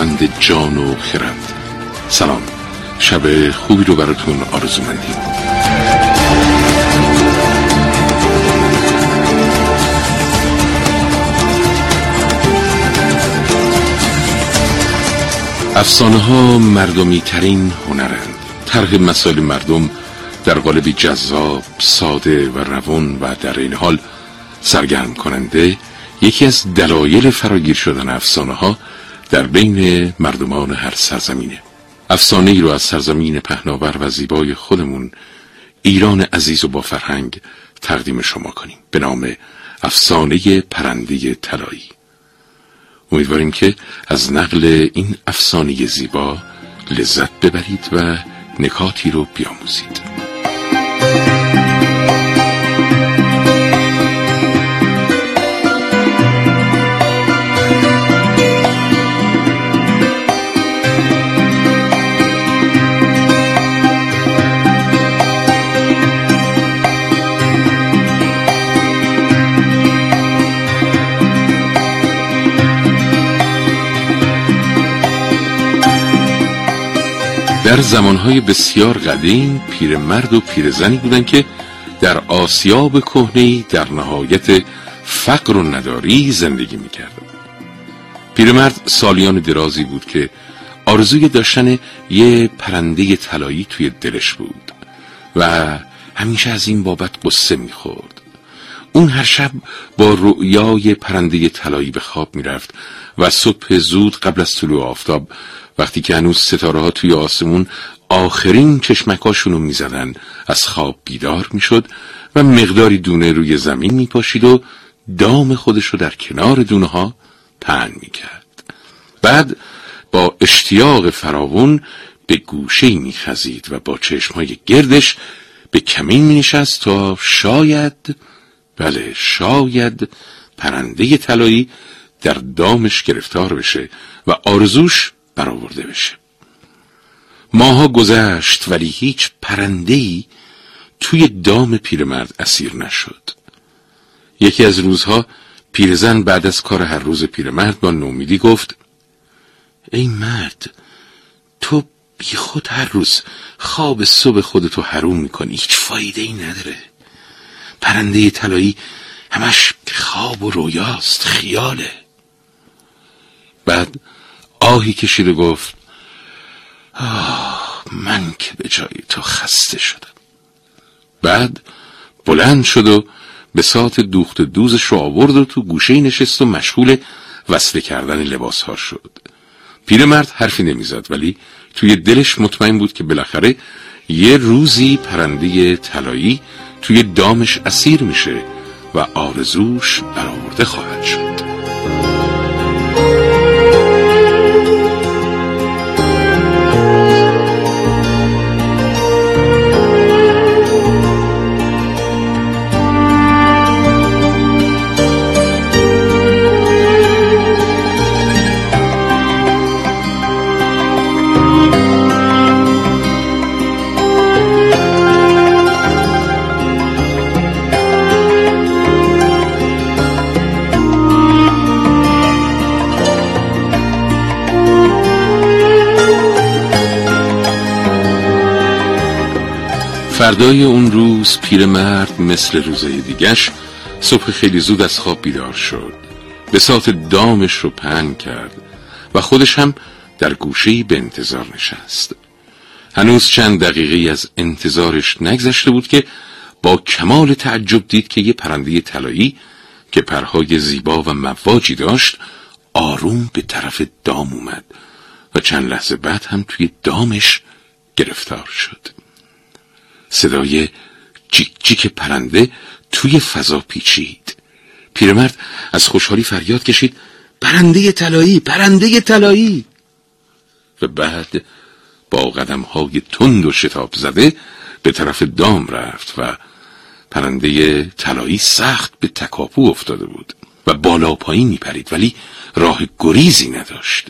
خداوند جان و خرد. سلام. شب خوبی رو براتون آرزو مندیم افسانه ها مردمی ترین هنرند. طرح مسائل مردم در قالب جذاب، ساده و روان و در این حال سرگرم کننده یکی از دلایل فراگیر شدن افسانه ها در بین مردمان هر سرزمینه. افسانه ای رو از سرزمین پهناور و زیبای خودمون ایران عزیز و با فرهنگ تقدیم شما کنیم. به نام افسانه پرنده طلایی. امیدواریم که از نقل این افسانه زیبا لذت ببرید و نکاتی رو بیاموزید. در زمانهای بسیار قدیم پیرمرد و پیرزنی بودند که در آسیاب کهنه در نهایت فقر و نداری زندگی می‌کرد پیرمرد سالیان درازی بود که آرزوی داشتن یه پرنده طلایی توی دلش بود و همیشه از این بابت قصه می‌خورد. اون هر شب با رؤیای پرنده طلایی به خواب می‌رفت و صبح زود قبل از طلوع آفتاب وقتی که هنوز ستاره ها توی آسمون آخرین چشمکاشونو می‌زدن از خواب بیدار می‌شد و مقداری دونه روی زمین میپاشید و دام خودشو در کنار دونه ها پهن می‌کرد. بعد با اشتیاق فراون به گوشه میخزید و با چشمهای گردش به کمین مینشست تا شاید بله شاید پرنده طلایی در دامش گرفتار بشه و آرزوش برآورده بشه. ماها گذشت ولی هیچ پرندهی توی دام پیرمرد اسیر نشد. یکی از روزها پیرزن بعد از کار هر روز پیرمرد با نومیدی گفت ای مرد تو بی خود هر روز خواب صبح خودتو حروم می‌کنی. هیچ فایده ای نداره. پرنده طلایی همش خواب و رویاست خیاله. بعد آهی کشید و گفت آه من که به جای تو خسته شدم. بعد بلند شد و به سات دوخت دوزش رو آورد و تو گوشه نشست و مشغول وصله کردن لباس ها شد. پیرمرد حرفی نمی‌زد ولی توی دلش مطمئن بود که بالاخره یه روزی پرنده طلایی توی دامش اسیر میشه و آرزوش برآورده خواهد شد. فردای اون روز پیرمرد مثل روزای دیگش صبح خیلی زود از خواب بیدار شد. به سات دامش رو پهن کرد و خودش هم در گوشهی به انتظار نشست. هنوز چند دقیقه از انتظارش نگذشته بود که با کمال تعجب دید که یه پرنده طلایی که پرهای زیبا و مواجی داشت آروم به طرف دام اومد و چند لحظه بعد هم توی دامش گرفتار شد. صدای جیک جیک پرنده توی فضا پیچید. پیرمرد از خوشحالی فریاد کشید پرنده طلایی پرنده طلایی. و بعد با قدم های تند و شتاب زده به طرف دام رفت و پرنده طلایی سخت به تکاپو افتاده بود و بالا پایین میپرید ولی راه گریزی نداشت.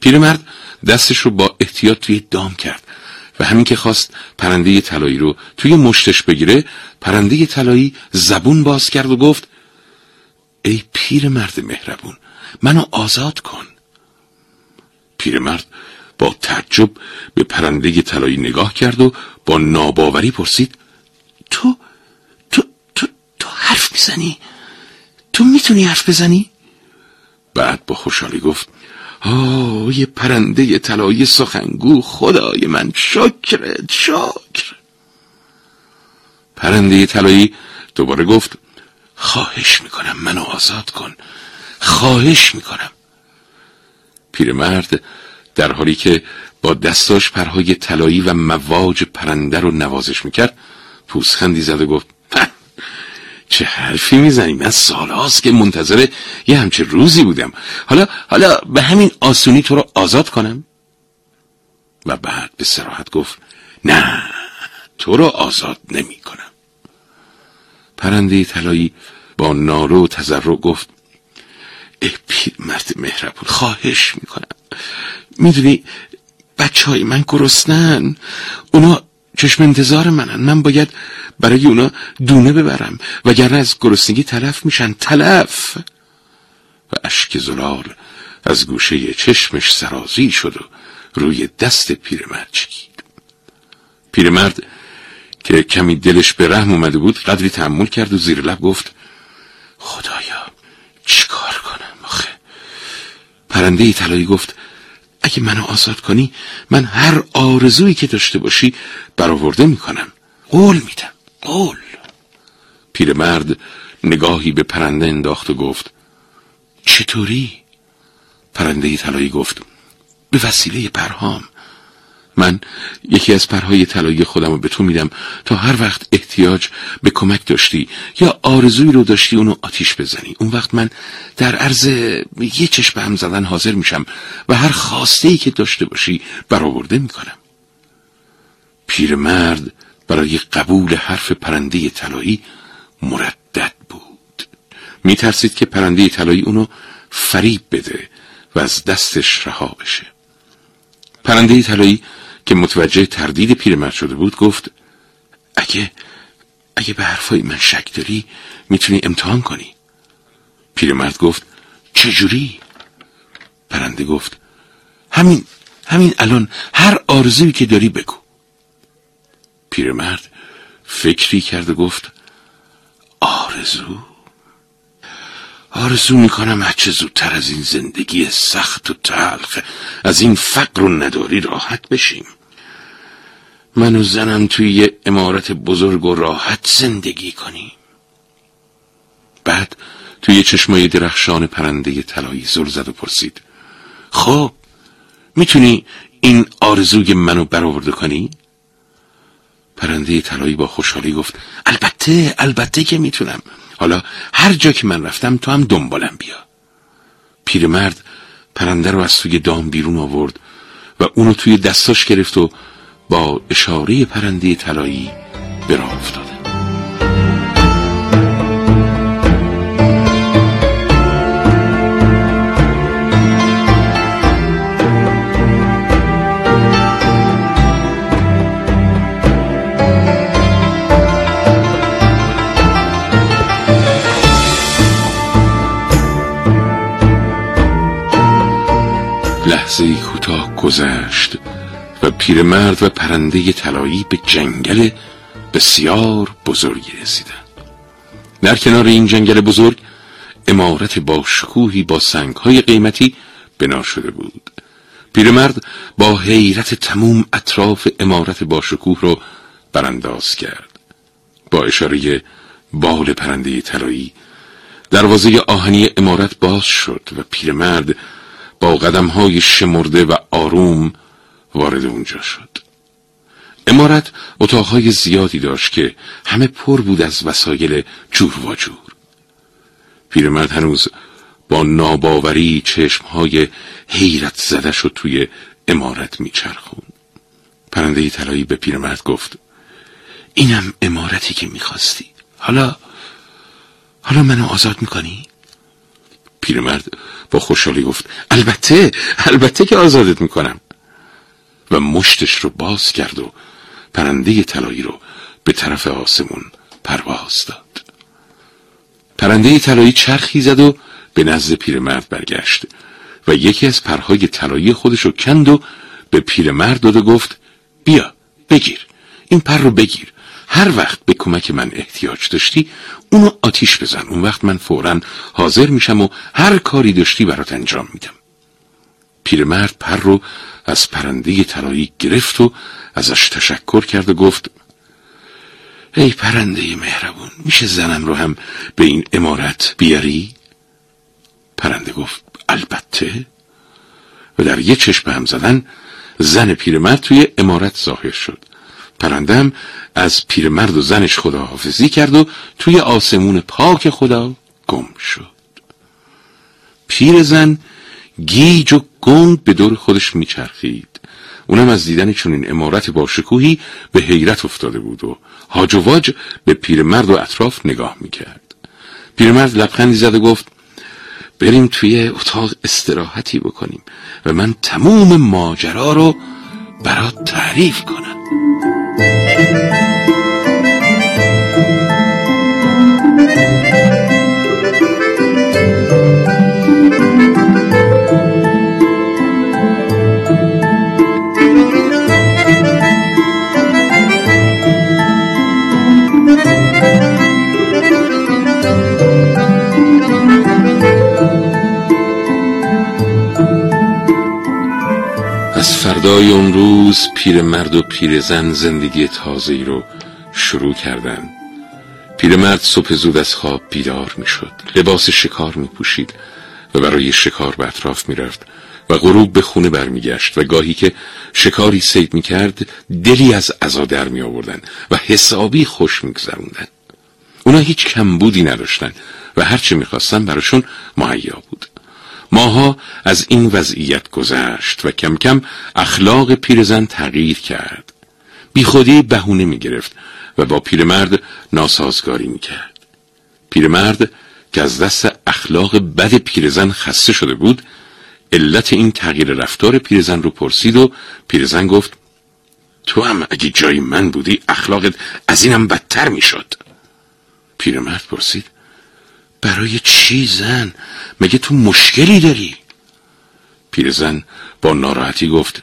پیرمرد دستش رو با احتیاط توی دام کرد. و همین که خواست پرنده طلایی رو توی مشتش بگیره پرنده طلایی زبون باز کرد و گفت ای پیرمرد مهربون منو آزاد کن. پیرمرد با تعجب به پرنده طلایی نگاه کرد و با ناباوری پرسید تو تو تو تو حرف می‌زنی؟ تو می‌تونی حرف بزنی؟ بعد با خوشحالی گفت آه یه پرنده طلایی سخنگو. خدای من شکرت شکر. پرنده طلایی دوباره گفت خواهش می‌کنم منو آزاد کن. خواهش می‌کنم. پیرمرد در حالی که با دستاش پرهای طلایی و مواج پرنده رو نوازش می‌کرد پوسخندی زد و گفت چه حرفی می‌زنی من سال که منتظر یه همچه روزی بودم. حالا حالا به همین آسونی تو رو آزاد کنم؟ و بعد به سراحت گفت نه تو رو آزاد نمی کنم پرنده طلایی با نارو و گفت ای پیر مرد مهربون خواهش می‌کنم. می‌دونی بچه های من گرسنن. اونا چشم انتظار منن. من باید برای اونا دونه ببرم. وگرنه از گرسنگی تلف میشن. تلف! و اشک زلال از گوشه چشمش سرازی شد و روی دست پیرمرد چکید. پیرمرد که کمی دلش به رحم اومده بود قدری تحمل کرد و زیر لب گفت خدایا چیکار کنم آخه؟ پرنده ای طلایی گفت اگه منو آزاد کنی من هر آرزویی که داشته باشی برآورده می‌کنم. قول میدم. قول. پیرمرد نگاهی به پرنده انداخت و گفت چطوری؟ پرنده طلایی گفت به وسیله پرهام من یکی از پرهای طلایی خودم رو به تو میدم تا هر وقت احتیاج به کمک داشتی یا آرزوی رو داشتی اونو آتیش بزنی. اون وقت من در عرض یه چشم هم زدن حاضر میشم و هر خواسته ای که داشته باشی برآورده می‌کنم. پیرمرد برای قبول حرف پرنده طلایی مردد بود. میترسید که پرنده طلایی اونو فریب بده و از دستش رها بشه. پرنده طلایی که متوجه تردید پیرمرد شده بود گفت اگه اگه به حرفای من شک داری می‌تونی امتحان کنی. پیرمرد گفت چجوری؟ پرنده گفت همین همین الان هر آرزویی که داری بگو. پیرمرد فکری کرد و گفت آرزو؟ آرزو می‌کنم هرچه زودتر از این زندگی سخت و تلخ از این فقر و نداری راحت بشیم. من و زنم توی یه امارت بزرگ و راحت زندگی کنیم. بعد توی چشمای درخشان پرنده طلایی زل زد و پرسید خب می‌تونی این آرزوی منو برآورده کنی؟ پرنده طلایی با خوشحالی گفت البته البته که می‌تونم. حالا هر جا که من رفتم تو هم دنبالم بیا. پیرمرد پرنده رو از توی دام بیرون آورد و اونو توی دستاش گرفت و با اشاره پرنده طلایی به راه افتاد لحظه کوتاه گذشت. و پیرمرد و پرنده طلایی به جنگل بسیار بزرگی رسیدند. در کنار این جنگل بزرگ امارت با شکوهی با سنگهای قیمتی بنا شده بود. پیرمرد با حیرت تموم اطراف امارت با شکوه رو برانداز کرد. با اشاره بال پرنده طلایی دروازه آهنی امارت باز شد و پیرمرد با قدم های شمرده و آروم وارد اونجا شد. امارت اتاقهای زیادی داشت که همه پر بود از وسایل جور و جور. پیرمرد هنوز با ناباوری چشمهای حیرت زده شد توی امارت میچرخون. پرنده طلایی به پیرمرد گفت اینم امارتی که می‌خواستی. حالا حالا منو آزاد می‌کنی؟ پیرمرد با خوشحالی گفت البته البته که آزادت می‌کنم. و مشتش رو باز کرد و پرنده طلایی رو به طرف آسمون پرواز داد. پرنده طلایی چرخی زد و به نزد پیرمرد برگشت و یکی از پرهای طلایی خودش رو کند و به پیرمرد داد و گفت بیا بگیر این پر رو بگیر. هر وقت به کمک من احتیاج داشتی اونو آتیش بزن. اون وقت من فورا حاضر میشم و هر کاری داشتی برات انجام میدم. پیرمرد پر رو از پرنده طلایی گرفت و ازش تشکر کرد و گفت ای پرنده مهربون میشه زنم رو هم به این امارت بیاری؟ پرنده گفت البته. و در یه چشم هم زدن زن پیرمرد توی امارت ظاهر شد. پرندم از پیرمرد و زنش خداحافظی کرد و توی آسمون پاک خدا گم شد. پیر زن گیج و گنگ به دور خودش میچرخید. اونم از دیدن چنین امارت با شکوهی به حیرت افتاده بود و هاج و واج به پیرمرد و اطراف نگاه می‌کرد. پیرمرد لبخندی زد و گفت بریم توی اتاق استراحتی بکنیم و من تموم ماجرا رو برات تعریف کنم. فردای اون روز پیرمرد و پیرزن زندگی تازه‌ای رو شروع کردند. پیرمرد صبح زود از خواب بیدار می‌شد لباس شکار می پوشید و برای شکار به اطراف می رفت و غروب به خونه برمیگشت و گاهی که شکاری سید می کرد دلی از عزا در می آوردن و حسابی خوش می گذروندن. اونا هیچ کمبودی نداشتن و هرچه می‌خواستن براشون مهیا بود ماها از این وضعیت گذشت و کم کم اخلاق پیرزن تغییر کرد بی خودی بهونه می گرفت و با پیرمرد ناسازگاری می کرد پیرمرد که از دست اخلاق بد پیرزن خسته شده بود علت این تغییر رفتار پیرزن رو پرسید و پیرزن گفت تو هم اگه جای من بودی اخلاقت از اینم بدتر می‌شد. پیرمرد پرسید برای چی زن؟ مگه تو مشکلی داری؟ پیرزن با ناراحتی گفت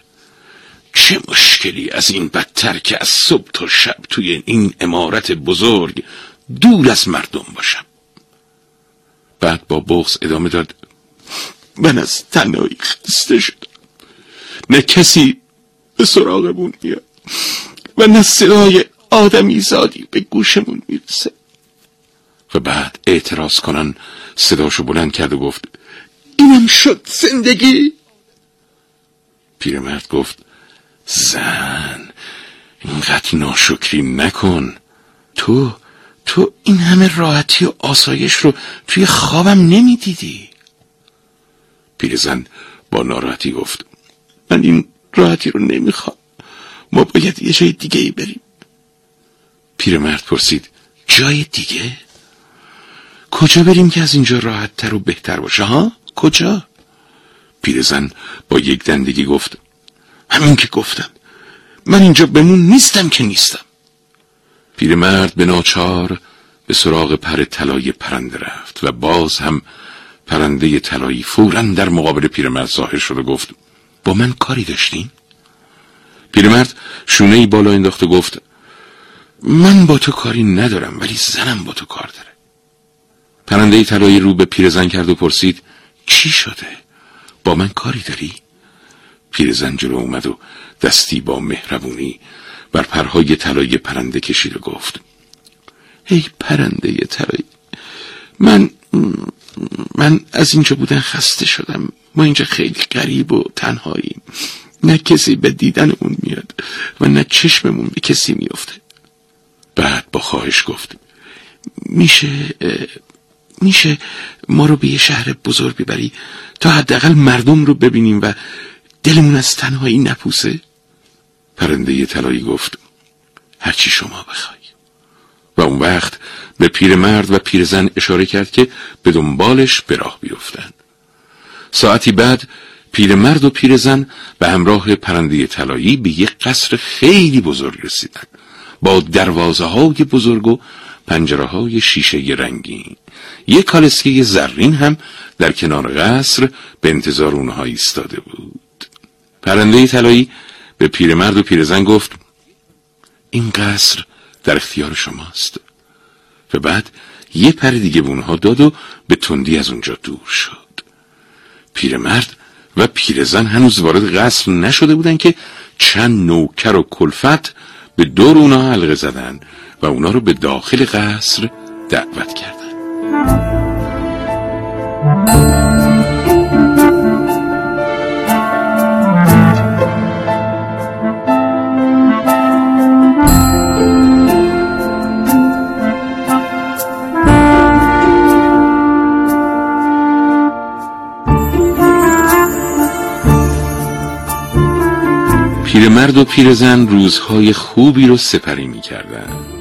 چه مشکلی از این بدتر که از صبح تا شب توی این امارت بزرگ دور از مردم باشم بعد با بغز ادامه داد من از تنهایی خسته شدم نه کسی به سراغمون میاد و نه صدای آدمی زادی به گوشمون می‌رسه و بعد اعتراض کنن. صداشو بلند کرد و گفت اینم شد زندگی؟ پیرمرد گفت زن اینقدر ناشکری نکن. تو تو این همه راحتی و آسایش رو توی خوابم نمی‌دیدی. پیرزن با ناراحتی گفت من این راحتی رو نمی‌خوام. ما باید یه جای دیگه ای بریم. پیرمرد پرسید جای دیگه؟ کجا بریم که از اینجا راحت تر و بهتر باشه ها؟ کجا؟ پیرزن با یک دندگی گفت همین که گفتم من اینجا بمون نیستم که نیستم پیرمرد به ناچار به سراغ پر طلای پرنده رفت و باز هم پرنده طلایی فورا در مقابل پیرمرد ظاهر شد و گفت با من کاری داشتین؟ پیرمرد شونه ای بالا انداخت و گفت من با تو کاری ندارم ولی زنم با تو کار داره پرنده طلایی رو به پیرزن کرد و پرسید چی شده؟ با من کاری داری؟ پیرزن جلو اومد و دستی با مهربونی بر پرهای طلایی پرنده کشید و گفت ای پرنده طلایی من من از اینجا بودن خسته شدم ما اینجا خیلی غریب و تنهاییم نه کسی به دیدنمون میاد و نه چشممون به کسی میفته بعد با خواهش گفت میشه میشه ما رو به یه شهر بزرگ ببری تا حداقل مردم رو ببینیم و دلمون از تنهایی نپوسه؟ پرنده طلایی گفت هرچی شما بخوای. و اون وقت به پیرمرد و پیرزن اشاره کرد که به دنبالش به راه بیفتند ساعتی بعد پیرمرد و پیرزن به همراه پرنده طلایی به یک قصر خیلی بزرگ رسیدند با دروازه های بزرگ و پنجره های شیشه رنگین یک کالسکه زرین هم در کنار قصر به انتظار اونها ایستاده بود. پرنده طلایی به پیرمرد و پیرزن گفت این قصر در اختیار شماست. و بعد یه پر دیگه به اونها داد و به تندی از اونجا دور شد. پیرمرد و پیرزن هنوز وارد قصر نشده بودن که چند نوکر و کلفت به دور اونا حلقه زدن. و اونا رو به داخل قصر دعوت کردن. پیرمرد و پیرزن روزهای خوبی رو سپری می‌کردن.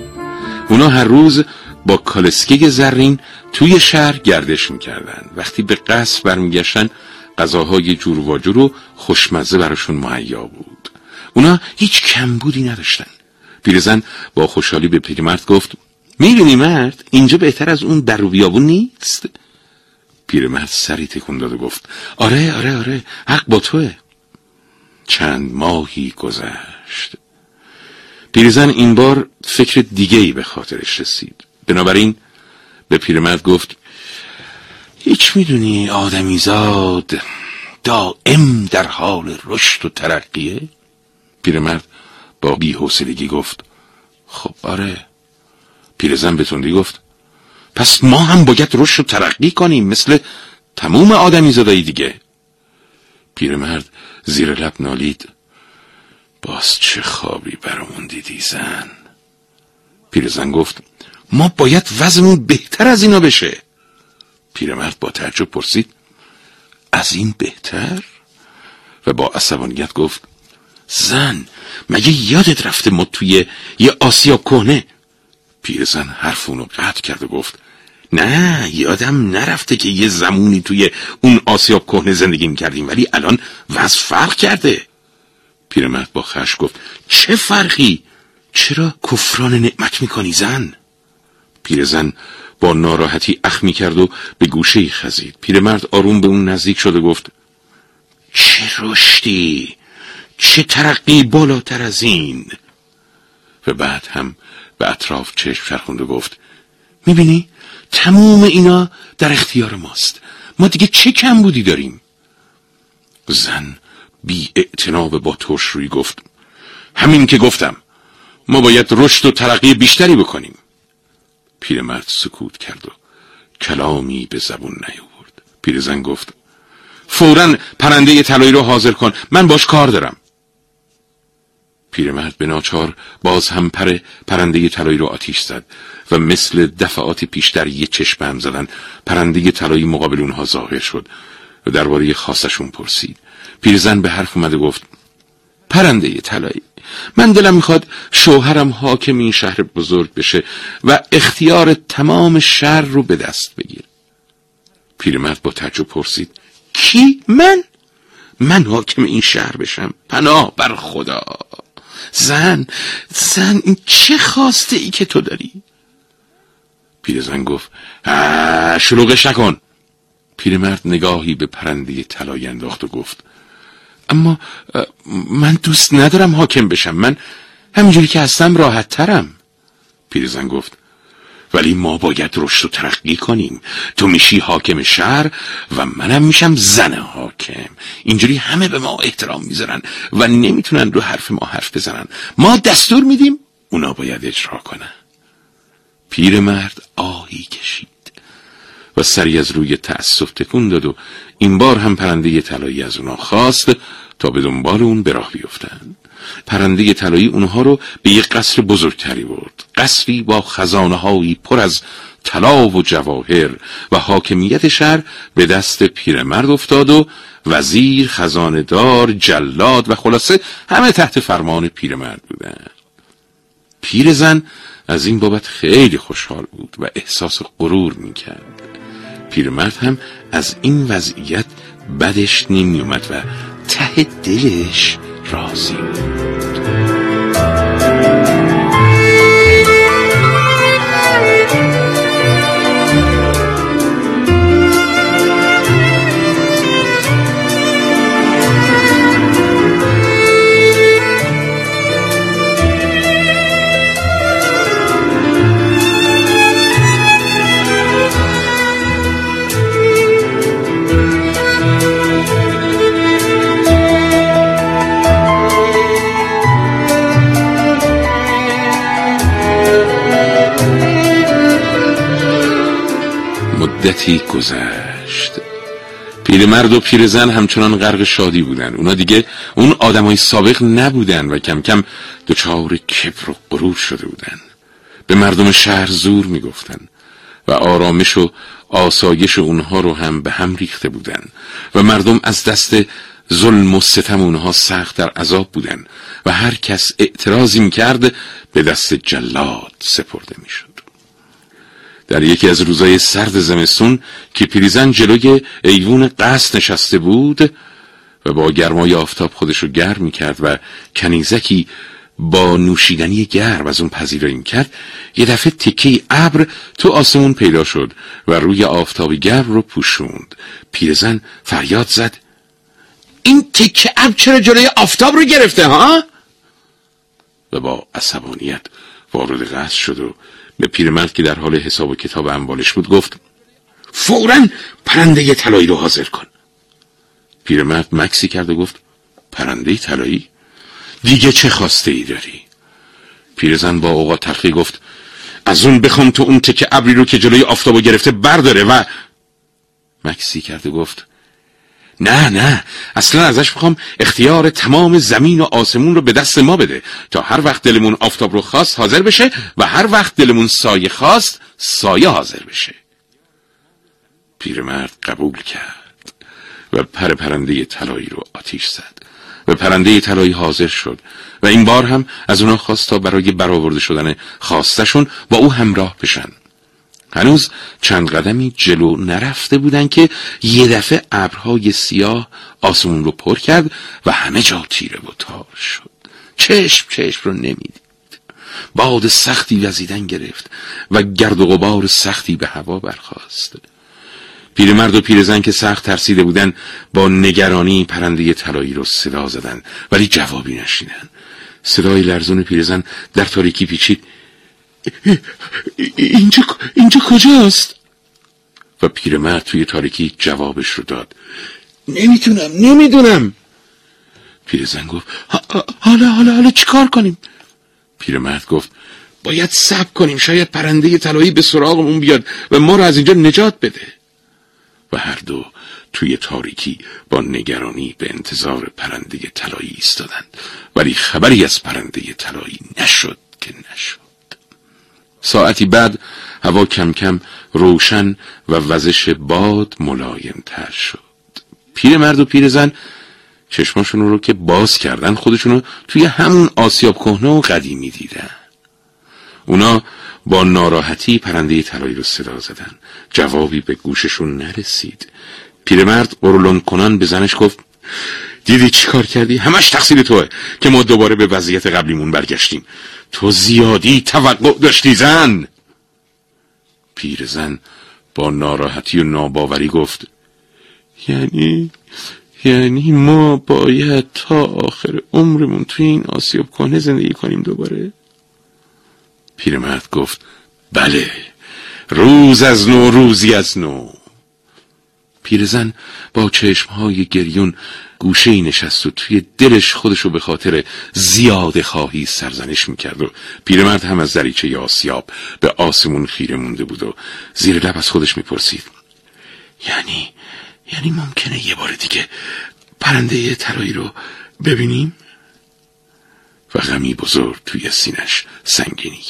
اونا هر روز با کالسکه زرین توی شهر گردش می‌کردن. وقتی به قصر برمیگشتن غذاهای جور و جور و خوشمزه براشون مهیا بود. اونا هیچ کمبودی نداشتن. پیرزن با خوشحالی به پیرمرد گفت می‌بینی مرد؟ اینجا بهتر از اون در بیابون نیست؟ پیرمرد سری تکون داد و گفت آره آره آره حق با توه. چند ماهی گذشت. پیرزن این بار فکر دیگه ای به خاطرش رسید. بنابراین به پیرمرد گفت هیچ می‌دونی آدمیزاد دائم در حال رشد و ترقیه؟ پیرمرد با بیحوصلگی گفت خب آره. پیرزن به تندی گفت پس ما هم باید رشد و ترقی کنیم مثل تموم آدمیزادایی دیگه. پیرمرد زیر لب نالید. باز چه خوابی برامون دیدی زن؟ پیرزن گفت ما باید وزنمون بهتر از اینا بشه. پیرمرد با تعجب پرسید از این بهتر؟ و با عصبانیت گفت زن مگه یادت رفته ما توی یه آسیا کنه پیرزن حرف اونو قطع کرد و گفت نه یادم نرفته که یه زمونی توی اون آسیاب کهنه زندگی می‌کردیم ولی الان وضع فرق کرده. پیرمرد با خش گفت چه فرقی؟ چرا کفران نعمت می‌کنی زن؟ پیرزن با ناراحتی اخ می‌کرد و به گوشه خزید. پیرمرد آروم به اون نزدیک شد و گفت چه رشدی؟ چه ترقی بالاتر از این؟ و بعد هم به اطراف چشم چرخوند و گفت می‌بینی تموم اینا در اختیار ماست. ما دیگه چه کم بودی داریم؟ زن بی اعتناب با ترش روی گفت همین که گفتم ما باید رشد و ترقی بیشتری بکنیم. پیرمرد سکوت کرد و کلامی به زبون نیاورد. پیرزن گفت فورا پرنده طلایی رو حاضر کن من باش کار دارم. پیرمرد به ناچار باز هم پر پرنده طلایی رو آتیش زد و مثل دفعات پیشتر یه چشم هم زدن پرنده طلایی مقابل اونها ظاهر شد و درباره خاصشون پرسید. پیرزن به حرف اومده گفت پرنده طلایی من دلم می‌خواد شوهرم حاکم این شهر بزرگ بشه و اختیار تمام شهر رو به دست بگیر پیرمرد با تعجب پرسید کی من؟ من حاکم این شهر بشم؟ پناه بر خدا! زن زن این چه خواسته ای که تو داری؟ پیرزن گفت شلوغش نکن! پیرمرد نگاهی به پرنده طلایی انداخت و گفت اما من دوست ندارم حاکم بشم. من همینجوری که هستم راحت ترم پیرزن گفت ولی ما باید رشد و ترقی کنیم. تو میشی حاکم شهر و منم میشم زن حاکم. اینجوری همه به ما احترام می‌ذارن و نمی‌تونن رو حرف ما حرف بزنن. ما دستور میدیم اونا باید اجرا کنن. پیرمرد آهی کشید. و سری از روی تأسف تکون داد و این بار هم پرنده طلایی از اونا خواست تا به دنبال اون به راه بیفتند پرنده طلایی اونها رو به یک قصر بزرگتری برد. قصری با خزانه هایی پر از طلا و جواهر و حاکمیت شهر به دست پیرمرد افتاد و وزیر دار جلاد و خلاصه همه تحت فرمان پیرمرد بودند پیرزن از این بابت خیلی خوشحال بود و احساس غرور می‌کرد. پیرمرد هم از این وضعیت بدش نمیومد و ته دلش راضی بود. مدتی گذشت. پیرمرد و پیرزن همچنان غرق شادی بودن. اونا دیگه اون آدمای سابق نبودن و کم کم دچار کبر و غرور شده بودن. به مردم شهر زور می‌گفتن و آرامش و آسایش اونها رو هم به هم ریخته بودن و مردم از دست ظلم و ستم اونها سخت در عذاب بودن و هر کس اعتراضی می‌کرد به دست جلاد سپرده می‌شد. در یکی از روزای سرد زمستون که پیریزن جلوی ایوون قصد نشسته بود و با گرمای آفتاب خودش رو گرم می‌کرد و کنیزکی با نوشیدنی گرم از اون پذیرایی کرد یه دفعه تکه ابر تو آسمون پیدا شد و روی آفتاب گرم رو پوشوند پیرزن فریاد زد این تکه ابر چرا جلوی آفتاب رو گرفته ها؟ و با عصبانیت وارد قصد شد و به پیرمرد که در حال حساب و کتاب اموالش بود گفت فورا پرنده طلایی رو حاضر کن. پیرمرد مکسی کرد و گفت پرنده طلایی؟ دیگه چه خواسته ای داری؟ پیرزن با اوقات تلخی گفت از اون بخوام تو اون تک ابری رو که جلوی آفتابو گرفته برداره و مکسی کرد و گفت نه نه. اصلا ازش می‌خوام اختیار تمام زمین و آسمون رو به دست ما بده تا هر وقت دلمون آفتاب رو خواست حاضر بشه و هر وقت دلمون سایه خواست سایه حاضر بشه. پیرمرد قبول کرد و پر پرنده طلایی رو آتیش زد و پرنده طلایی حاضر شد و این بار هم از اونا خواست تا برای برآورده شدن خواستشون با او همراه بشن. هنوز چند قدمی جلو نرفته بودن که یه دفعه ابرهای سیاه آسمون رو پر کرد و همه جا تیره و تار شد. چشم چشم رو نمی‌دید. باد سختی وزیدن گرفت و گرد و غبار سختی به هوا برخواست پیرمرد و پیرزن که سخت ترسیده بودن با نگرانی پرنده طلایی رو صدا زدن ولی جوابی نشیدن. صدای لرزون پیرزن در تاریکی پیچید. اینجا, اینجا کجاست؟ و پیرمرد توی تاریکی جوابش رو داد. نمی‌تونم نمی‌دونم. پیرزن گفت حالا حالا حالا چیکار کنیم؟ پیرمرد گفت باید صبر کنیم شاید پرنده طلایی به سراغمون بیاد و ما رو از اینجا نجات بده. و هر دو توی تاریکی با نگرانی به انتظار پرنده طلایی ایستادند. ولی خبری از پرنده طلایی نشد که نشد. ساعتی بعد هوا کم کم روشن و وزش باد ملایم تر شد پیرمرد و پیرزن چشماشون رو که باز کردن خودشونو توی همون آسیاب کهنه و قدیمی دیدن. اونا با ناراحتی پرنده طلایی رو صدا زدن. جوابی به گوششون نرسید. پیرمرد قرولون کنان به زنش گفت دیدی چی کار کردی؟ همش تقصیر توه که ما دوباره به وضعیت قبلیمون برگشتیم. تو زیادی توقع داشتی زن؟ پیرزن با ناراحتی و ناباوری گفت یعنی یعنی ما باید تا آخر عمرمون توی این آسیاب کنه زندگی کنیم دوباره؟ پیرمرد گفت بله روز از نو روزی از نو. پیرزن با چشمهای گریون گوشه ای نشست و توی دلش خودشو به خاطر زیاد خواهی سرزنش می‌کرد و پیرمرد هم از دریچه آسیاب به آسمون خیره مونده بود و زیر لب از خودش می‌پرسید. یعنی یعنی ممکنه یه بار دیگه پرنده ترایی رو ببینیم؟ و غمی بزرگ توی سینش سنگینی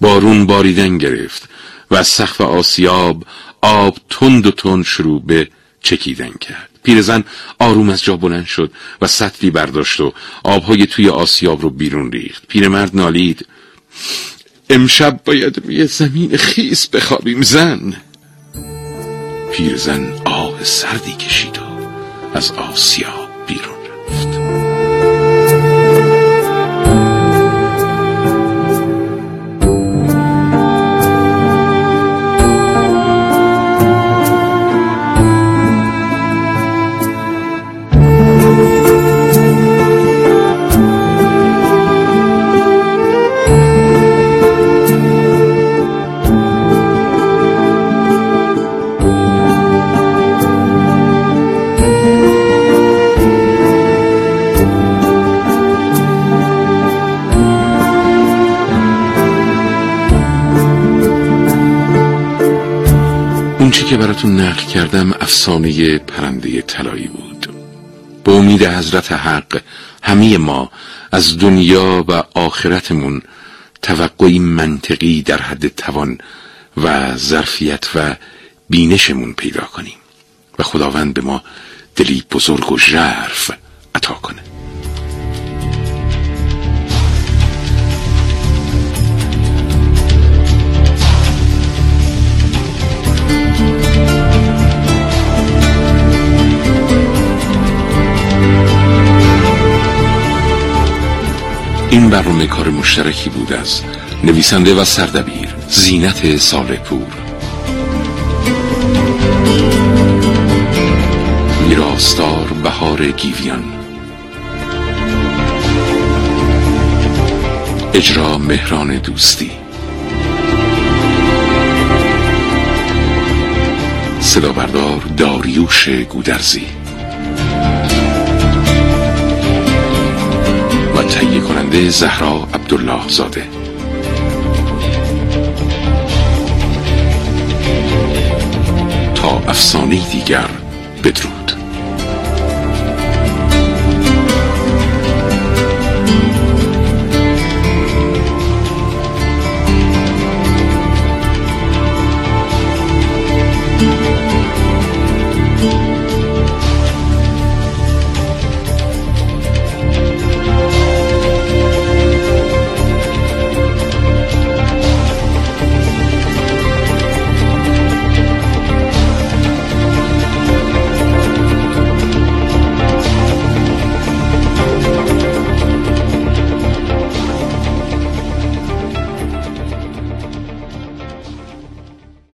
بارون باریدن گرفت و سقف آسیاب آب تند و تند شروع به چکیدن کرد. پیرزن آروم از جا بلند شد و سطلی برداشت و آبهای توی آسیاب رو بیرون ریخت. پیرمرد نالید امشب باید روی زمین خیس بخوابیم زن. پیرزن آه سردی کشید و از آسیا براتون نقل کردم افسانه پرنده طلایی بود. به امید حضرت حق همه ما از دنیا و آخرتمون توقعی منطقی در حد توان و ظرفیت و بینشمون پیدا کنیم و خداوند به ما دلی بزرگ و ژرف عطا کنه. این برنامه کار مشترکی بود از نویسنده و سردبیر زینت سال پور میراستار بهار گیویان. اجرا مهران دوستی. صدا بردار داریوش گودرزی. کننده زهرا عبدالله زاده تا افسانه دیگر بدرود.